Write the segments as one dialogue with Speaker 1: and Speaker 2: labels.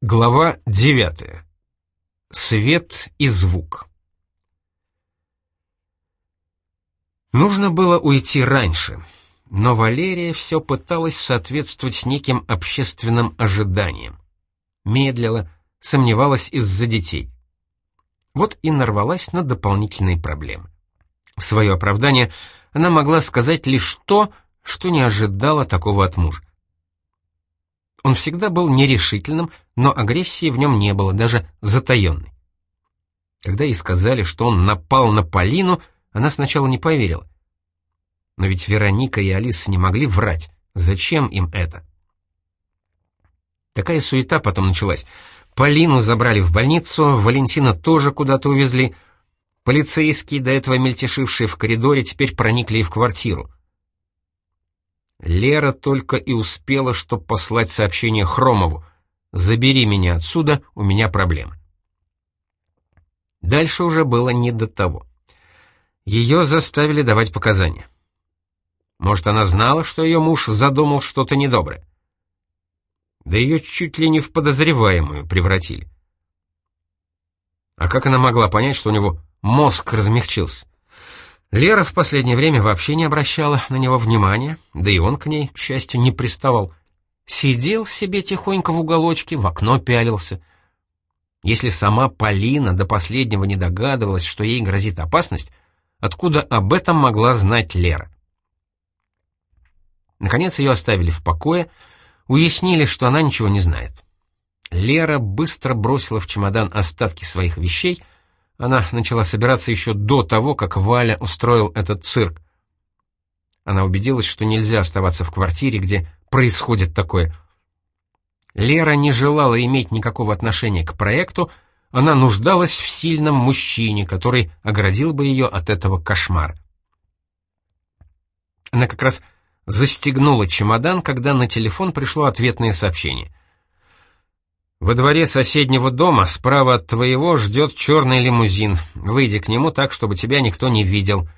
Speaker 1: Глава 9. Свет и звук. Нужно было уйти раньше, но Валерия все пыталась соответствовать неким общественным ожиданиям. Медлила, сомневалась из-за детей. Вот и нарвалась на дополнительные проблемы. В свое оправдание она могла сказать лишь то, что не ожидала такого от мужа. Он всегда был нерешительным, но агрессии в нем не было, даже затаенной. Когда ей сказали, что он напал на Полину, она сначала не поверила. Но ведь Вероника и Алиса не могли врать. Зачем им это? Такая суета потом началась. Полину забрали в больницу, Валентина тоже куда-то увезли. Полицейские, до этого мельтешившие в коридоре, теперь проникли и в квартиру. Лера только и успела, чтоб послать сообщение Хромову. «Забери меня отсюда, у меня проблемы». Дальше уже было не до того. Ее заставили давать показания. Может, она знала, что ее муж задумал что-то недоброе? Да ее чуть ли не в подозреваемую превратили. А как она могла понять, что у него мозг размягчился? Лера в последнее время вообще не обращала на него внимания, да и он к ней, к счастью, не приставал. Сидел себе тихонько в уголочке, в окно пялился. Если сама Полина до последнего не догадывалась, что ей грозит опасность, откуда об этом могла знать Лера? Наконец ее оставили в покое, уяснили, что она ничего не знает. Лера быстро бросила в чемодан остатки своих вещей — она начала собираться еще до того, как Валя устроил этот цирк. Она убедилась, что нельзя оставаться в квартире, где происходит такое. Лера не желала иметь никакого отношения к проекту, она нуждалась в сильном мужчине, который оградил бы ее от этого кошмара. Она как раз застегнула чемодан, когда на телефон пришло ответное сообщение. Во дворе соседнего дома, справа от твоего, ждет черный лимузин. Выйди к нему так, чтобы тебя никто не видел.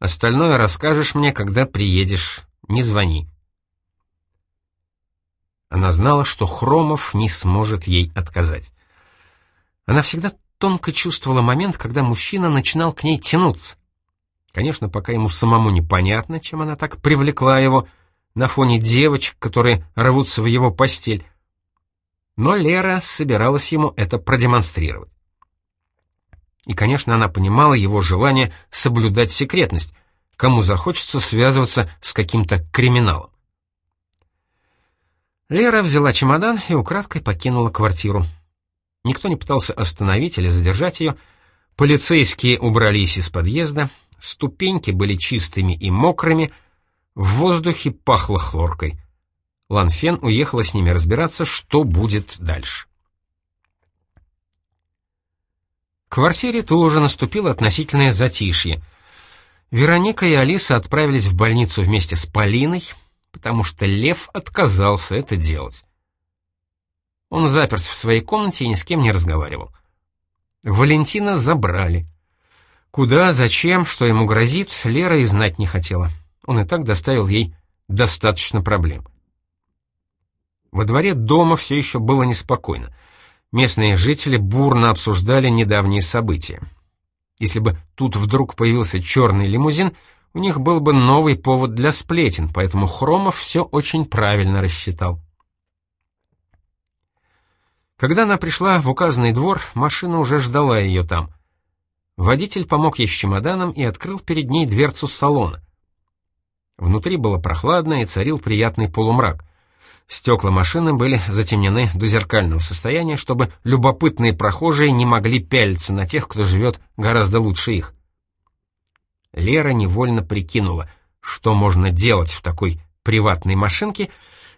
Speaker 1: Остальное расскажешь мне, когда приедешь. Не звони. Она знала, что Хромов не сможет ей отказать. Она всегда тонко чувствовала момент, когда мужчина начинал к ней тянуться. Конечно, пока ему самому непонятно, чем она так привлекла его, на фоне девочек, которые рвутся в его постель, но Лера собиралась ему это продемонстрировать. И, конечно, она понимала его желание соблюдать секретность, кому захочется связываться с каким-то криминалом. Лера взяла чемодан и украдкой покинула квартиру. Никто не пытался остановить или задержать ее. Полицейские убрались из подъезда, ступеньки были чистыми и мокрыми, в воздухе пахло хлоркой. Ланфен уехала с ними разбираться, что будет дальше. В квартире тоже наступило относительное затишье. Вероника и Алиса отправились в больницу вместе с Полиной, потому что Лев отказался это делать. Он заперся в своей комнате и ни с кем не разговаривал. Валентина забрали. Куда, зачем, что ему грозит, Лера и знать не хотела. Он и так доставил ей достаточно проблем. Во дворе дома все еще было неспокойно. Местные жители бурно обсуждали недавние события. Если бы тут вдруг появился черный лимузин, у них был бы новый повод для сплетен, поэтому Хромов все очень правильно рассчитал. Когда она пришла в указанный двор, машина уже ждала ее там. Водитель помог ей с чемоданом и открыл перед ней дверцу салона. Внутри было прохладно и царил приятный полумрак. Стекла машины были затемнены до зеркального состояния, чтобы любопытные прохожие не могли пялиться на тех, кто живет гораздо лучше их. Лера невольно прикинула, что можно делать в такой приватной машинке,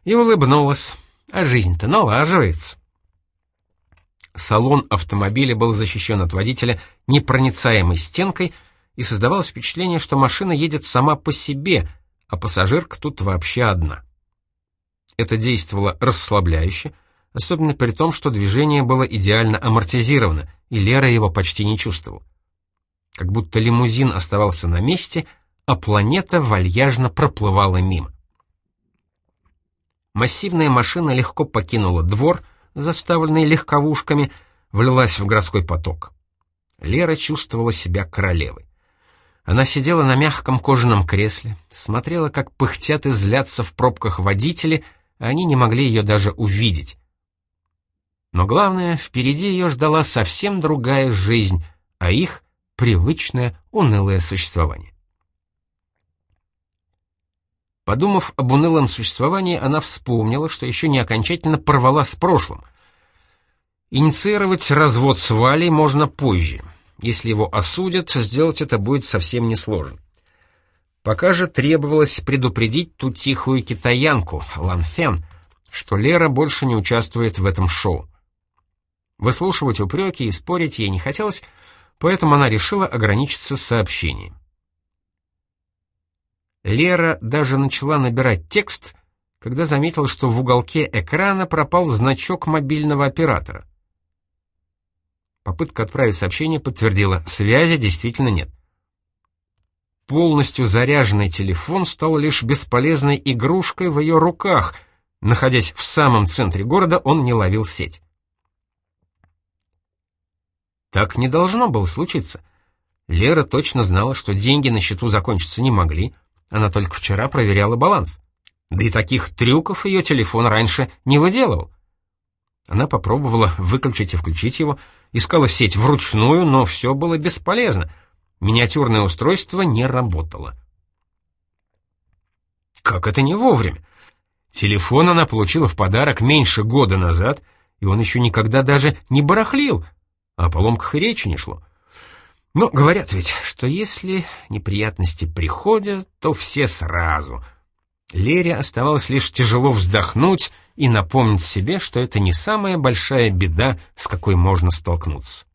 Speaker 1: и улыбнулась. А жизнь-то налаживается. Салон автомобиля был защищен от водителя непроницаемой стенкой, и создавалось впечатление, что машина едет сама по себе, а пассажирка тут вообще одна. Это действовало расслабляюще, особенно при том, что движение было идеально амортизировано, и Лера его почти не чувствовала. Как будто лимузин оставался на месте, а планета вальяжно проплывала мимо. Массивная машина легко покинула двор, заставленной легковушками, влилась в городской поток. Лера чувствовала себя королевой. Она сидела на мягком кожаном кресле, смотрела, как пыхтят и злятся в пробках водители, они не могли ее даже увидеть. Но главное, впереди ее ждала совсем другая жизнь, а их — привычное унылое существование. Подумав об унылом существовании, она вспомнила, что еще не окончательно порвала с прошлым. Инициировать развод с Валей можно позже. Если его осудят, сделать это будет совсем несложно. Пока же требовалось предупредить ту тихую китаянку, Лан Фен, что Лера больше не участвует в этом шоу. Выслушивать упреки и спорить ей не хотелось, поэтому она решила ограничиться сообщением. Лера даже начала набирать текст, когда заметила, что в уголке экрана пропал значок мобильного оператора. Попытка отправить сообщение подтвердила, связи действительно нет. Полностью заряженный телефон стал лишь бесполезной игрушкой в ее руках. Находясь в самом центре города, он не ловил сеть. Так не должно было случиться. Лера точно знала, что деньги на счету закончиться не могли, она только вчера проверяла баланс. Да и таких трюков ее телефон раньше не выделывал. Она попробовала выключить и включить его, искала сеть вручную, но все было бесполезно. Миниатюрное устройство не работало. Как это не вовремя? Телефон она получила в подарок меньше года назад, и он еще никогда даже не барахлил, а о поломках и речи не шло. Но говорят ведь, что если неприятности приходят, то все сразу. Лере оставалось лишь тяжело вздохнуть и напомнить себе, что это не самая большая беда, с какой можно столкнуться.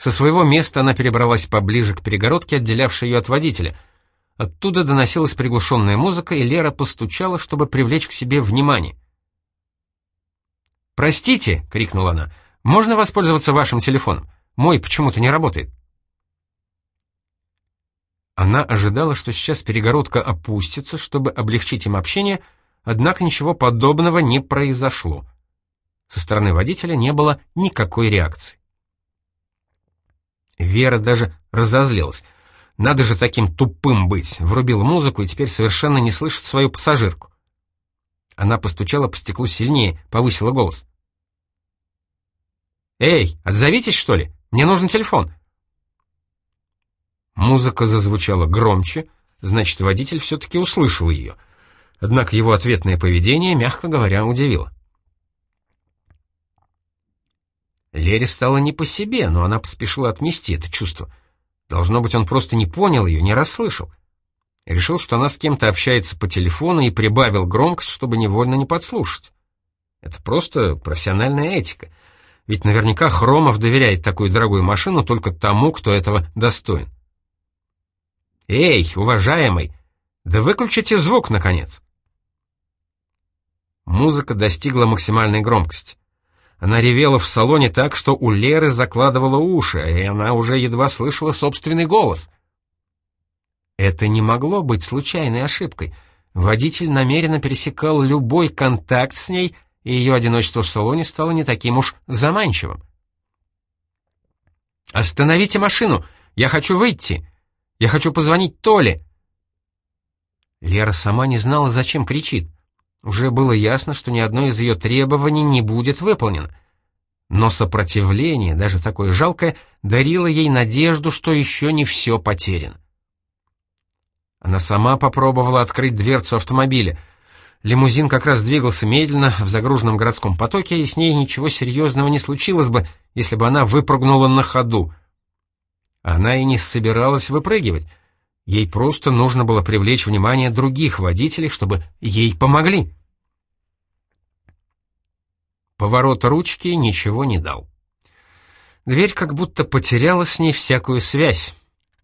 Speaker 1: Со своего места она перебралась поближе к перегородке, отделявшей ее от водителя. Оттуда доносилась приглушенная музыка, и Лера постучала, чтобы привлечь к себе внимание. «Простите!» — крикнула она. Можно воспользоваться вашим телефоном? Мой почему-то не работает». Она ожидала, что сейчас перегородка опустится, чтобы облегчить им общение, однако ничего подобного не произошло. Со стороны водителя не было никакой реакции. Вера даже разозлилась. Надо же таким тупым быть. Врубила музыку и теперь совершенно не слышит свою пассажирку. Она постучала по стеклу сильнее, повысила голос. «Эй, отзовитесь, что ли? Мне нужен телефон». Музыка зазвучала громче, значит, водитель все-таки услышал ее. Однако его ответное поведение, мягко говоря, удивило. Лере стало не по себе, но она поспешила отмести это чувство. Должно быть, он просто не понял ее, не расслышал. Решил, что она с кем-то общается по телефону и прибавил громкость, чтобы невольно не подслушать. Это просто профессиональная этика — ведь наверняка Хромов доверяет такую дорогую машину только тому, кто этого достоин. «Эй, уважаемый, да выключите звук, наконец!» Музыка достигла максимальной громкости. Она ревела в салоне так, что у Леры закладывала уши, и она уже едва слышала собственный голос. Это не могло быть случайной ошибкой. Водитель намеренно пересекал любой контакт с ней — и ее одиночество в салоне стало не таким уж заманчивым. «Остановите машину! Я хочу выйти! Я хочу позвонить Толе!» Лера сама не знала, зачем кричит. Уже было ясно, что ни одно из ее требований не будет выполнено. Но сопротивление, даже такое жалкое, дарило ей надежду, что еще не все потеряно. Она сама попробовала открыть дверцу автомобиля — Лимузин как раз двигался медленно в загруженном городском потоке, и с ней ничего серьезного не случилось бы, если бы она выпрыгнула на ходу. Она и не собиралась выпрыгивать. Ей просто нужно было привлечь внимание других водителей, чтобы ей помогли. Поворот ручки ничего не дал. Дверь как будто потеряла с ней всякую связь,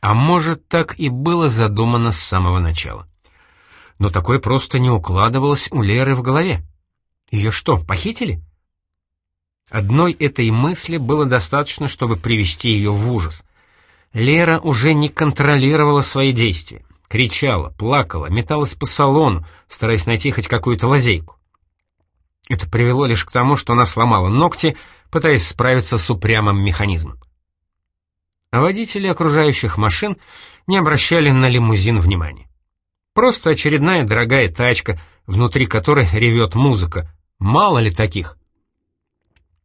Speaker 1: а может, так и было задумано с самого начала но такое просто не укладывалось у Леры в голове. Ее что, похитили? Одной этой мысли было достаточно, чтобы привести ее в ужас. Лера уже не контролировала свои действия. Кричала, плакала, металась по салону, стараясь найти хоть какую-то лазейку. Это привело лишь к тому, что она сломала ногти, пытаясь справиться с упрямым механизмом. А водители окружающих машин не обращали на лимузин внимания. Просто очередная дорогая тачка, внутри которой ревет музыка. Мало ли таких.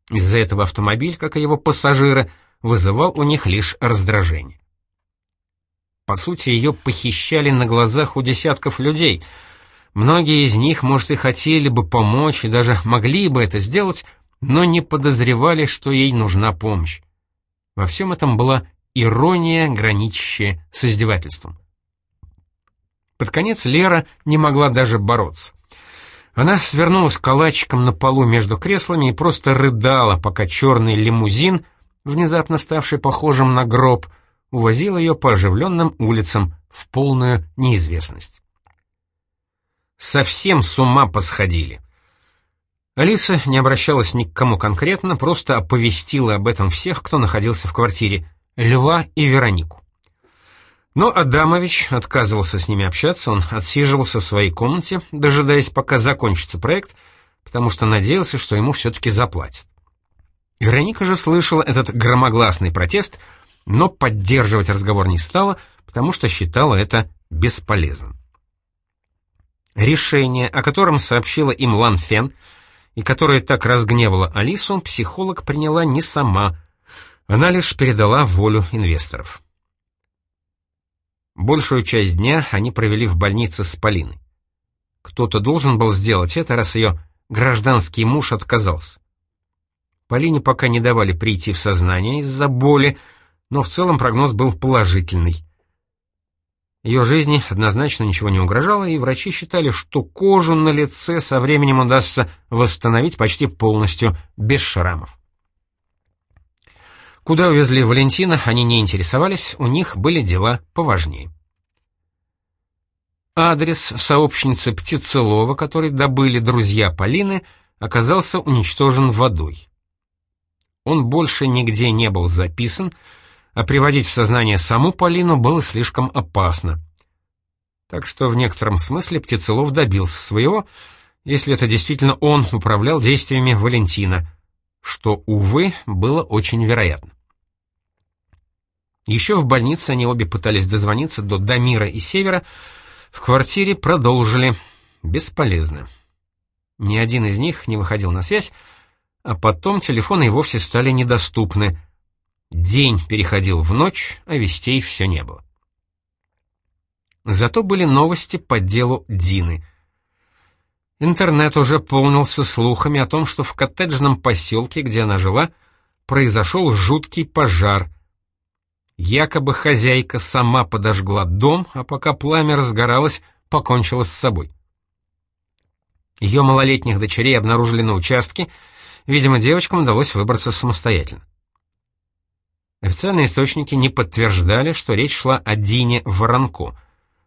Speaker 1: Из-за этого автомобиль, как и его пассажиры, вызывал у них лишь раздражение. По сути, ее похищали на глазах у десятков людей — Многие из них, может, и хотели бы помочь, и даже могли бы это сделать, но не подозревали, что ей нужна помощь. Во всем этом была ирония, граничащая с издевательством. Под конец Лера не могла даже бороться. Она свернулась калачиком на полу между креслами и просто рыдала, пока черный лимузин, внезапно ставший похожим на гроб, увозил ее по оживленным улицам в полную неизвестность. Совсем с ума посходили. Алиса не обращалась ни к кому конкретно, просто оповестила об этом всех, кто находился в квартире, Льва и Веронику. Но Адамович отказывался с ними общаться, он отсиживался в своей комнате, дожидаясь, пока закончится проект, потому что надеялся, что ему все-таки заплатят. Вероника же слышала этот громогласный протест, но поддерживать разговор не стала, потому что считала это бесполезным. Решение, о котором сообщила им Лан Фен, и которое так разгневало Алису, психолог приняла не сама, она лишь передала волю инвесторов. Большую часть дня они провели в больнице с Полиной. Кто-то должен был сделать это, раз ее гражданский муж отказался. Полине пока не давали прийти в сознание из-за боли, но в целом прогноз был положительный. Ее жизни однозначно ничего не угрожало, и врачи считали, что кожу на лице со временем удастся восстановить почти полностью, без шрамов. Куда увезли Валентина, они не интересовались, у них были дела поважнее. Адрес сообщницы Птицелова, который добыли друзья Полины, оказался уничтожен водой. Он больше нигде не был записан, а приводить в сознание саму Полину было слишком опасно. Так что в некотором смысле Птицелов добился своего, если это действительно он управлял действиями Валентина, что, увы, было очень вероятно. Еще в больнице они обе пытались дозвониться до Дамира и Севера, в квартире продолжили. Бесполезно. Ни один из них не выходил на связь, а потом телефоны и вовсе стали недоступны — День переходил в ночь, а вестей все не было. Зато были новости по делу Дины. Интернет уже полнился слухами о том, что в коттеджном поселке, где она жила, произошел жуткий пожар. Якобы хозяйка сама подожгла дом, а пока пламя разгоралось, покончила с собой. Ее малолетних дочерей обнаружили на участке, видимо, девочкам удалось выбраться самостоятельно. Официальные источники не подтверждали, что речь шла о Дине Воронко,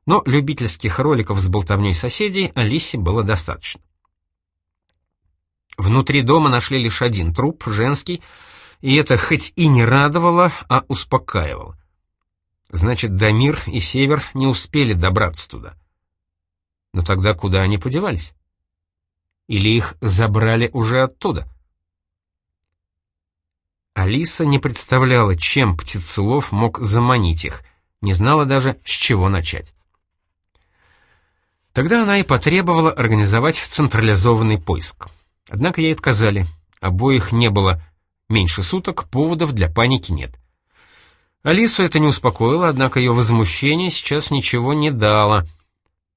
Speaker 1: но любительских роликов с болтовней соседей Алисе было достаточно. Внутри дома нашли лишь один труп, женский, и это хоть и не радовало, а успокаивало. Значит, Дамир и Север не успели добраться туда. Но тогда куда они подевались? Или их забрали уже оттуда? Алиса не представляла, чем Птицелов мог заманить их, не знала даже, с чего начать. Тогда она и потребовала организовать централизованный поиск. Однако ей отказали, обоих не было меньше суток, поводов для паники нет. Алису это не успокоило, однако ее возмущение сейчас ничего не дало.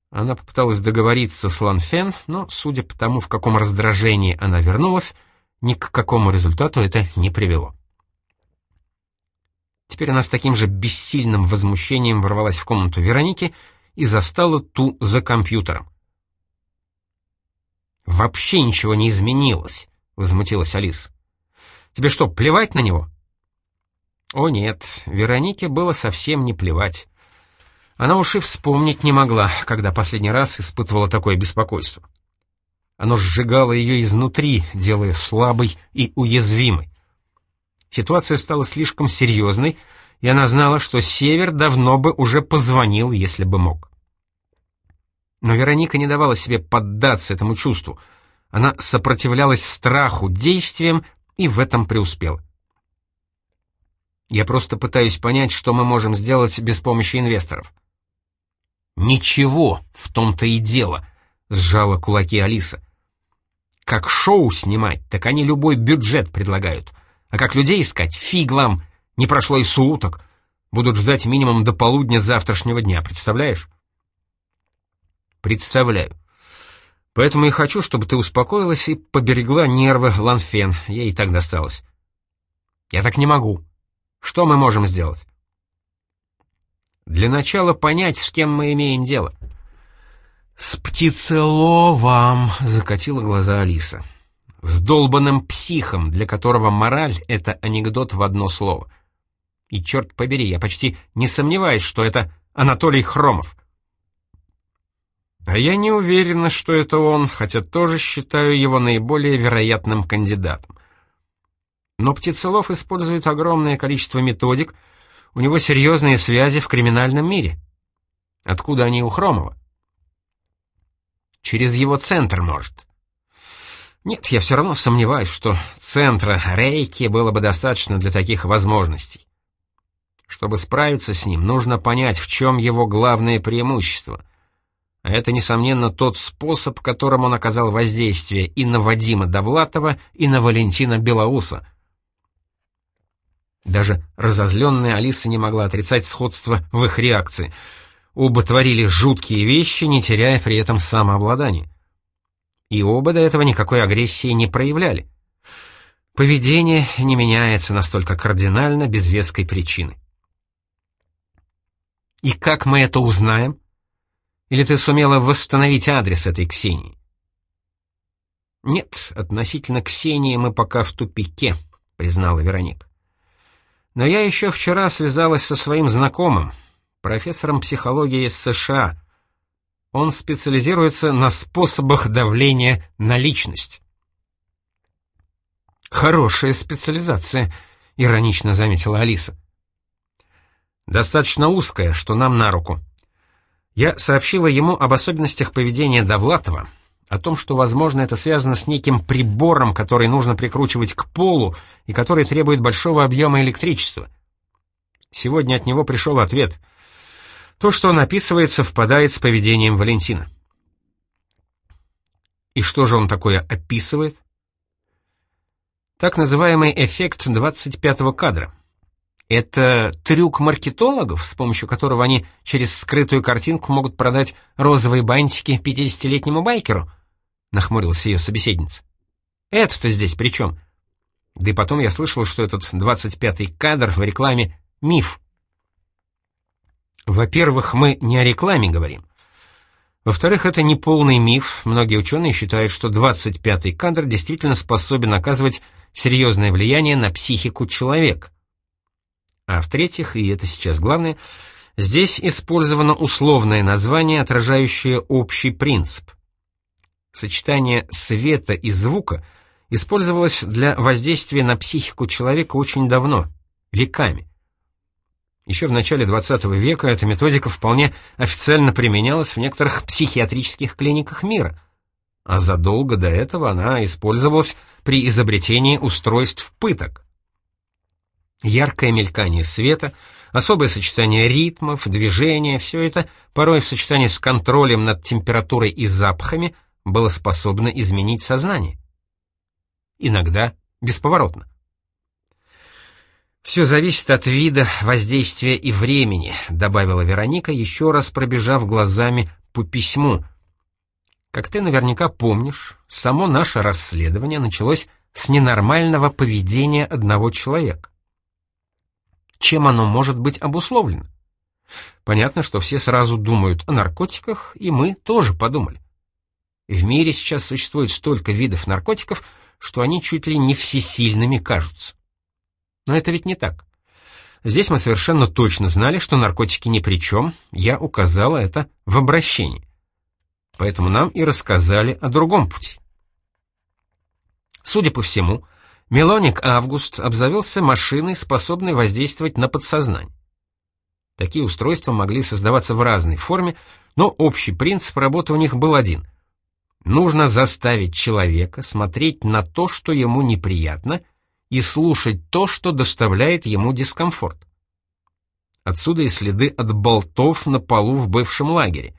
Speaker 1: Она попыталась договориться с Ланфен, но, судя по тому, в каком раздражении она вернулась, ни к какому результату это не привело. Теперь она с таким же бессильным возмущением ворвалась в комнату Вероники и застала ту за компьютером. «Вообще ничего не изменилось», — возмутилась Алиса. «Тебе что, плевать на него?» О нет, Веронике было совсем не плевать. Она уж и вспомнить не могла, когда последний раз испытывала такое беспокойство. Оно сжигало ее изнутри, делая слабой и уязвимой. Ситуация стала слишком серьезной, и она знала, что Север давно бы уже позвонил, если бы мог. Но Вероника не давала себе поддаться этому чувству. Она сопротивлялась страху действиям и в этом преуспела. Я просто пытаюсь понять, что мы можем сделать без помощи инвесторов. Ничего, в том-то и дело, сжала кулаки Алиса. Как шоу снимать, так они любой бюджет предлагают. А как людей искать, фиг вам, не прошло и суток. Будут ждать минимум до полудня завтрашнего дня, представляешь? Представляю. Поэтому и хочу, чтобы ты успокоилась и поберегла нервы Ланфен, ей и так досталось. Я так не могу. Что мы можем сделать? Для начала понять, с кем мы имеем дело. «С птицеловом!» — закатила глаза Алиса. «С долбанным психом, для которого мораль — это анекдот в одно слово. И черт побери, я почти не сомневаюсь, что это Анатолий Хромов». А я не уверена, что это он, хотя тоже считаю его наиболее вероятным кандидатом. Но Птицелов использует огромное количество методик, у него серьезные связи в криминальном мире. Откуда они у Хромова? Через его центр, может. Нет, я все равно сомневаюсь, что центра Рейки было бы достаточно для таких возможностей. Чтобы справиться с ним, нужно понять, в чем его главное преимущество. А это, несомненно, тот способ, которым он оказал воздействие и на Вадима Довлатова, и на Валентина Белоуса — даже разозленная Алиса не могла отрицать сходство в их реакции. Оба творили жуткие вещи, не теряя при этом самообладания. И оба до этого никакой агрессии не проявляли. Поведение не меняется настолько кардинально без веской причины. И как мы это узнаем? Или ты сумела восстановить адрес этой Ксении? Нет, относительно Ксении мы пока в тупике, признала Вероника. Но я еще вчера связалась со своим знакомым, профессором психологии из США. Он специализируется на способах давления на личность. «Хорошая специализация», — иронично заметила Алиса. «Достаточно узкая, что нам на руку. Я сообщила ему об особенностях поведения Довлатова, о том, что, возможно, это связано с неким прибором, который нужно прикручивать к полу и который требует большого объема электричества. Сегодня от него пришел ответ. То, что он описывает, совпадает с поведением Валентина. И что же он такое описывает? Так называемый эффект 25-го кадра. Это трюк маркетологов, с помощью которого они через скрытую картинку могут продать розовые бантики 50-летнему байкеру —— нахмурилась ее собеседница. «Это-то здесь при чем? Да и потом я слышал, что этот двадцать пятый кадр в рекламе — миф». «Во-первых, мы не о рекламе говорим. Во-вторых, это не полный миф. Многие ученые считают, что двадцать пятый кадр действительно способен оказывать серьезное влияние на психику человека. А в-третьих, и это сейчас главное, здесь использовано условное название, отражающее общий принцип. Сочетание света и звука использовалось для воздействия на психику человека очень давно, веками. Еще в начале XX века эта методика вполне официально применялась в некоторых психиатрических клиниках мира, а задолго до этого она использовалась при изобретении устройств пыток. Яркое мелькание света, особое сочетание ритмов, движения — все это, порой в сочетании с контролем над температурой и запахами — было способно изменить сознание. Иногда бесповоротно. «Все зависит от вида, воздействия и времени», — добавила Вероника, еще раз пробежав глазами по письму. «Как ты наверняка помнишь, само наше расследование началось с ненормального поведения одного человека. Чем оно может быть обусловлено? Понятно, что все сразу думают о наркотиках, и мы тоже подумали. В мире сейчас существует столько видов наркотиков, что они чуть ли не всесильными кажутся. Но это ведь не так. Здесь мы совершенно точно знали, что наркотики ни при чем, я указала это в обращении. Поэтому нам и рассказали о другом пути. Судя по всему, Мелоник Август обзавелся машиной, способной воздействовать на подсознание. Такие устройства могли создаваться в разной форме, но общий принцип работы у них был один — Нужно заставить человека смотреть на то, что ему неприятно, и слушать то, что доставляет ему дискомфорт. Отсюда и следы от болтов на полу в бывшем лагере.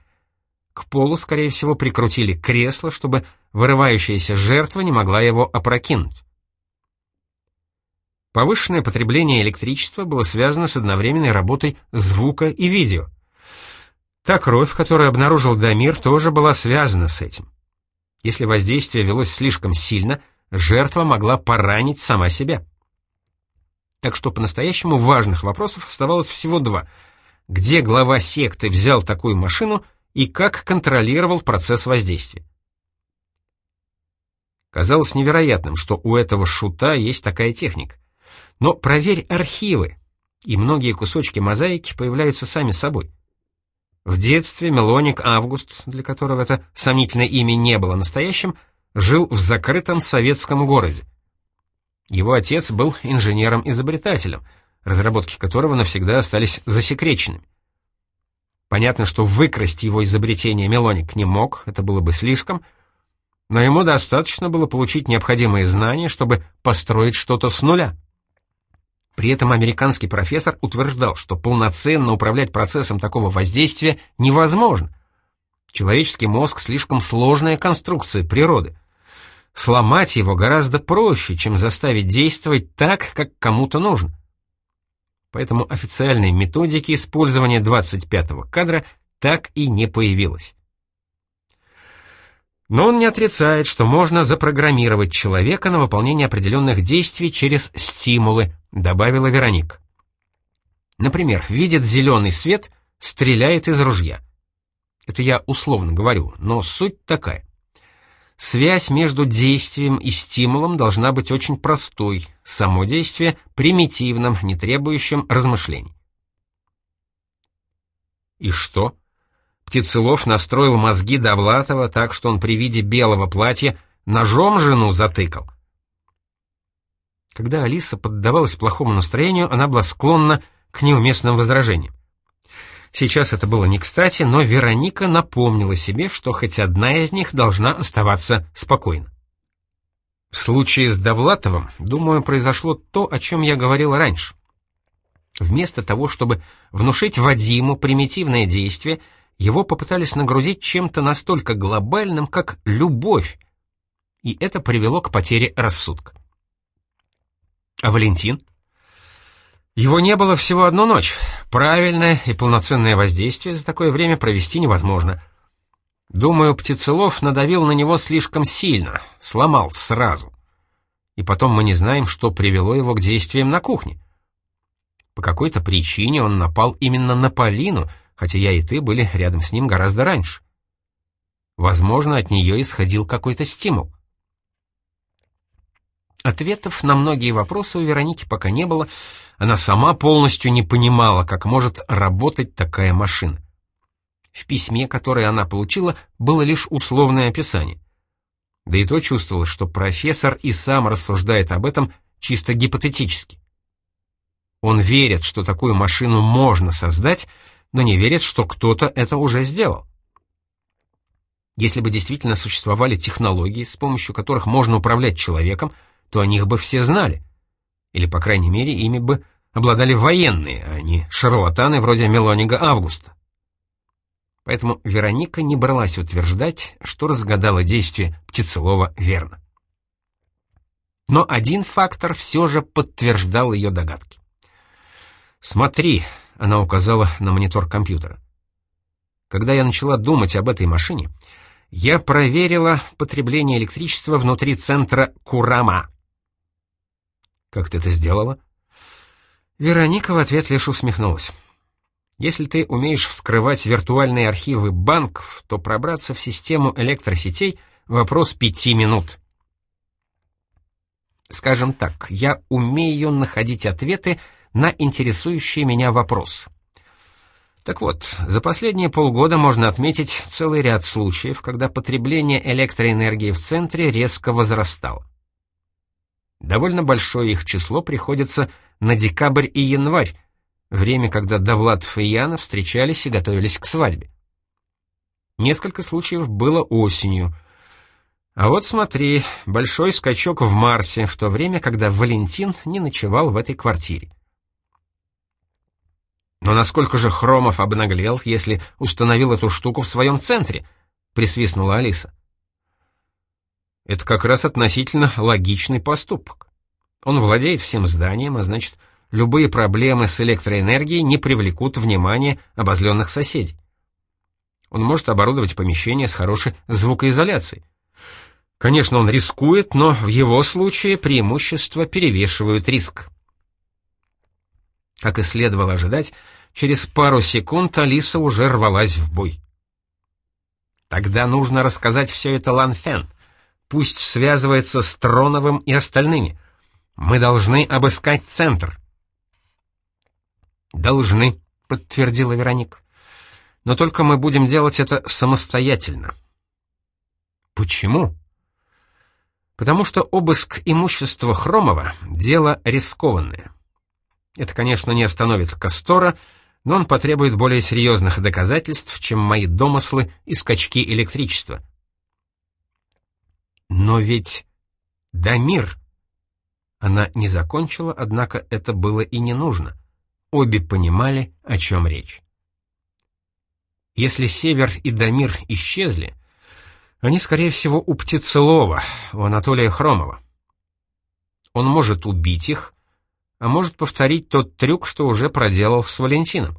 Speaker 1: К полу, скорее всего, прикрутили кресло, чтобы вырывающаяся жертва не могла его опрокинуть. Повышенное потребление электричества было связано с одновременной работой звука и видео. Та кровь, которую обнаружил Дамир, тоже была связана с этим. Если воздействие велось слишком сильно, жертва могла поранить сама себя. Так что по-настоящему важных вопросов оставалось всего два. Где глава секты взял такую машину и как контролировал процесс воздействия? Казалось невероятным, что у этого шута есть такая техника. Но проверь архивы, и многие кусочки мозаики появляются сами собой. В детстве Мелоник Август, для которого это сомнительное имя не было настоящим, жил в закрытом советском городе. Его отец был инженером-изобретателем, разработки которого навсегда остались засекреченными. Понятно, что выкрасть его изобретение Мелоник не мог, это было бы слишком, но ему достаточно было получить необходимые знания, чтобы построить что-то с нуля. При этом американский профессор утверждал, что полноценно управлять процессом такого воздействия невозможно. Человеческий мозг слишком сложная конструкция природы — Сломать его гораздо проще, чем заставить действовать так, как кому-то нужно. Поэтому официальной методики использования 25-го кадра так и не появилось. Но он не отрицает, что можно запрограммировать человека на выполнение определенных действий через стимулы, добавила Вероник. Например, видит зеленый свет, стреляет из ружья. Это я условно говорю, но суть такая. Связь между действием и стимулом должна быть очень простой, само действие — примитивным, не требующим размышлений. И что? Птицелов настроил мозги Довлатова так, что он при виде белого платья ножом жену затыкал. Когда Алиса поддавалась плохому настроению, она была склонна к неуместным возражениям. Сейчас это было не кстати, но Вероника напомнила себе, что хоть одна из них должна оставаться спокойна. В случае с Довлатовым, думаю, произошло то, о чем я говорил раньше. Вместо того, чтобы внушить Вадиму примитивное действие, его попытались нагрузить чем-то настолько глобальным, как любовь, и это привело к потере рассудка. А Валентин? Его не было всего одну ночь. Правильное и полноценное воздействие за такое время провести невозможно. Думаю, Птицелов надавил на него слишком сильно, сломал сразу. И потом мы не знаем, что привело его к действиям на кухне. По какой-то причине он напал именно на Полину, хотя я и ты были рядом с ним гораздо раньше. Возможно, от нее исходил какой-то стимул. Ответов на многие вопросы у Вероники пока не было, она сама полностью не понимала, как может работать такая машина. В письме, которое она получила, было лишь условное описание. Да и то чувствовалось, что профессор и сам рассуждает об этом чисто гипотетически. Он верит, что такую машину можно создать, но не верит, что кто-то это уже сделал. Если бы действительно существовали технологии, с помощью которых можно управлять человеком, то о них бы все знали. Или, по крайней мере, ими бы обладали военные, а не шарлатаны вроде Мелонига Августа. Поэтому Вероника не бралась утверждать, что разгадала действие Птицелова верно. Но один фактор все же подтверждал ее догадки. «Смотри», — она указала на монитор компьютера. Когда я начала думать об этой машине, я проверила потребление электричества внутри центра Курама. «Как ты это сделала?» Вероника в ответ лишь усмехнулась. «Если ты умеешь вскрывать виртуальные архивы банков, то пробраться в систему электросетей — вопрос пяти минут». Скажем так, я умею находить ответы на интересующие меня вопросы. Так вот, за последние полгода можно отметить целый ряд случаев, когда потребление электроэнергии в центре резко возрастало. Довольно большое их число приходится на декабрь и январь, время, когда Довлатов и Яна встречались и готовились к свадьбе. Несколько случаев было осенью. А вот смотри, большой скачок в марте, в то время, когда Валентин не ночевал в этой квартире. Но насколько же Хромов обнаглел, если установил эту штуку в своем центре? Присвистнула Алиса. Это как раз относительно логичный поступок. Он владеет всем зданием, а значит, любые проблемы с электроэнергией не привлекут внимания обозленных соседей. Он может оборудовать помещение с хорошей звукоизоляцией. Конечно, он рискует, но в его случае преимущества перевешивают риск. Как и следовало ожидать, через пару секунд Алиса уже рвалась в бой. Тогда нужно рассказать все это Лан Фен. Пусть связывается с Троновым и остальными. Мы должны обыскать центр. «Должны», — подтвердила Вероника. «Но только мы будем делать это самостоятельно». «Почему?» «Потому что обыск имущества Хромова — дело рискованное». Это, конечно, не остановит Кастора, но он потребует более серьезных доказательств, чем мои домыслы и скачки электричества. Но ведь... Дамир... Она не закончила, однако это было и не нужно. Обе понимали, о чем речь. Если Север и Дамир исчезли, они, скорее всего, у Птицелова, у Анатолия Хромова. Он может убить их, а может повторить тот трюк, что уже проделал с Валентином.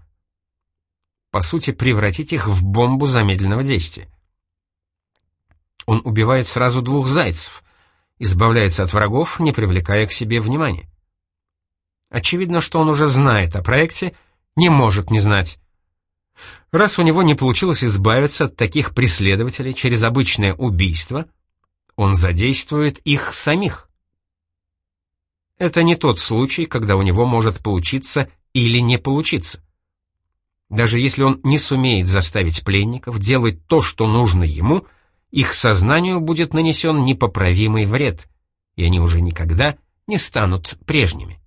Speaker 1: По сути, превратить их в бомбу замедленного действия. Он убивает сразу двух зайцев, избавляется от врагов, не привлекая к себе внимания. Очевидно, что он уже знает о проекте, не может не знать. Раз у него не получилось избавиться от таких преследователей через обычное убийство, он задействует их самих. Это не тот случай, когда у него может получиться или не получиться. Даже если он не сумеет заставить пленников делать то, что нужно ему, их сознанию будет нанесен непоправимый вред, и они уже никогда не станут прежними.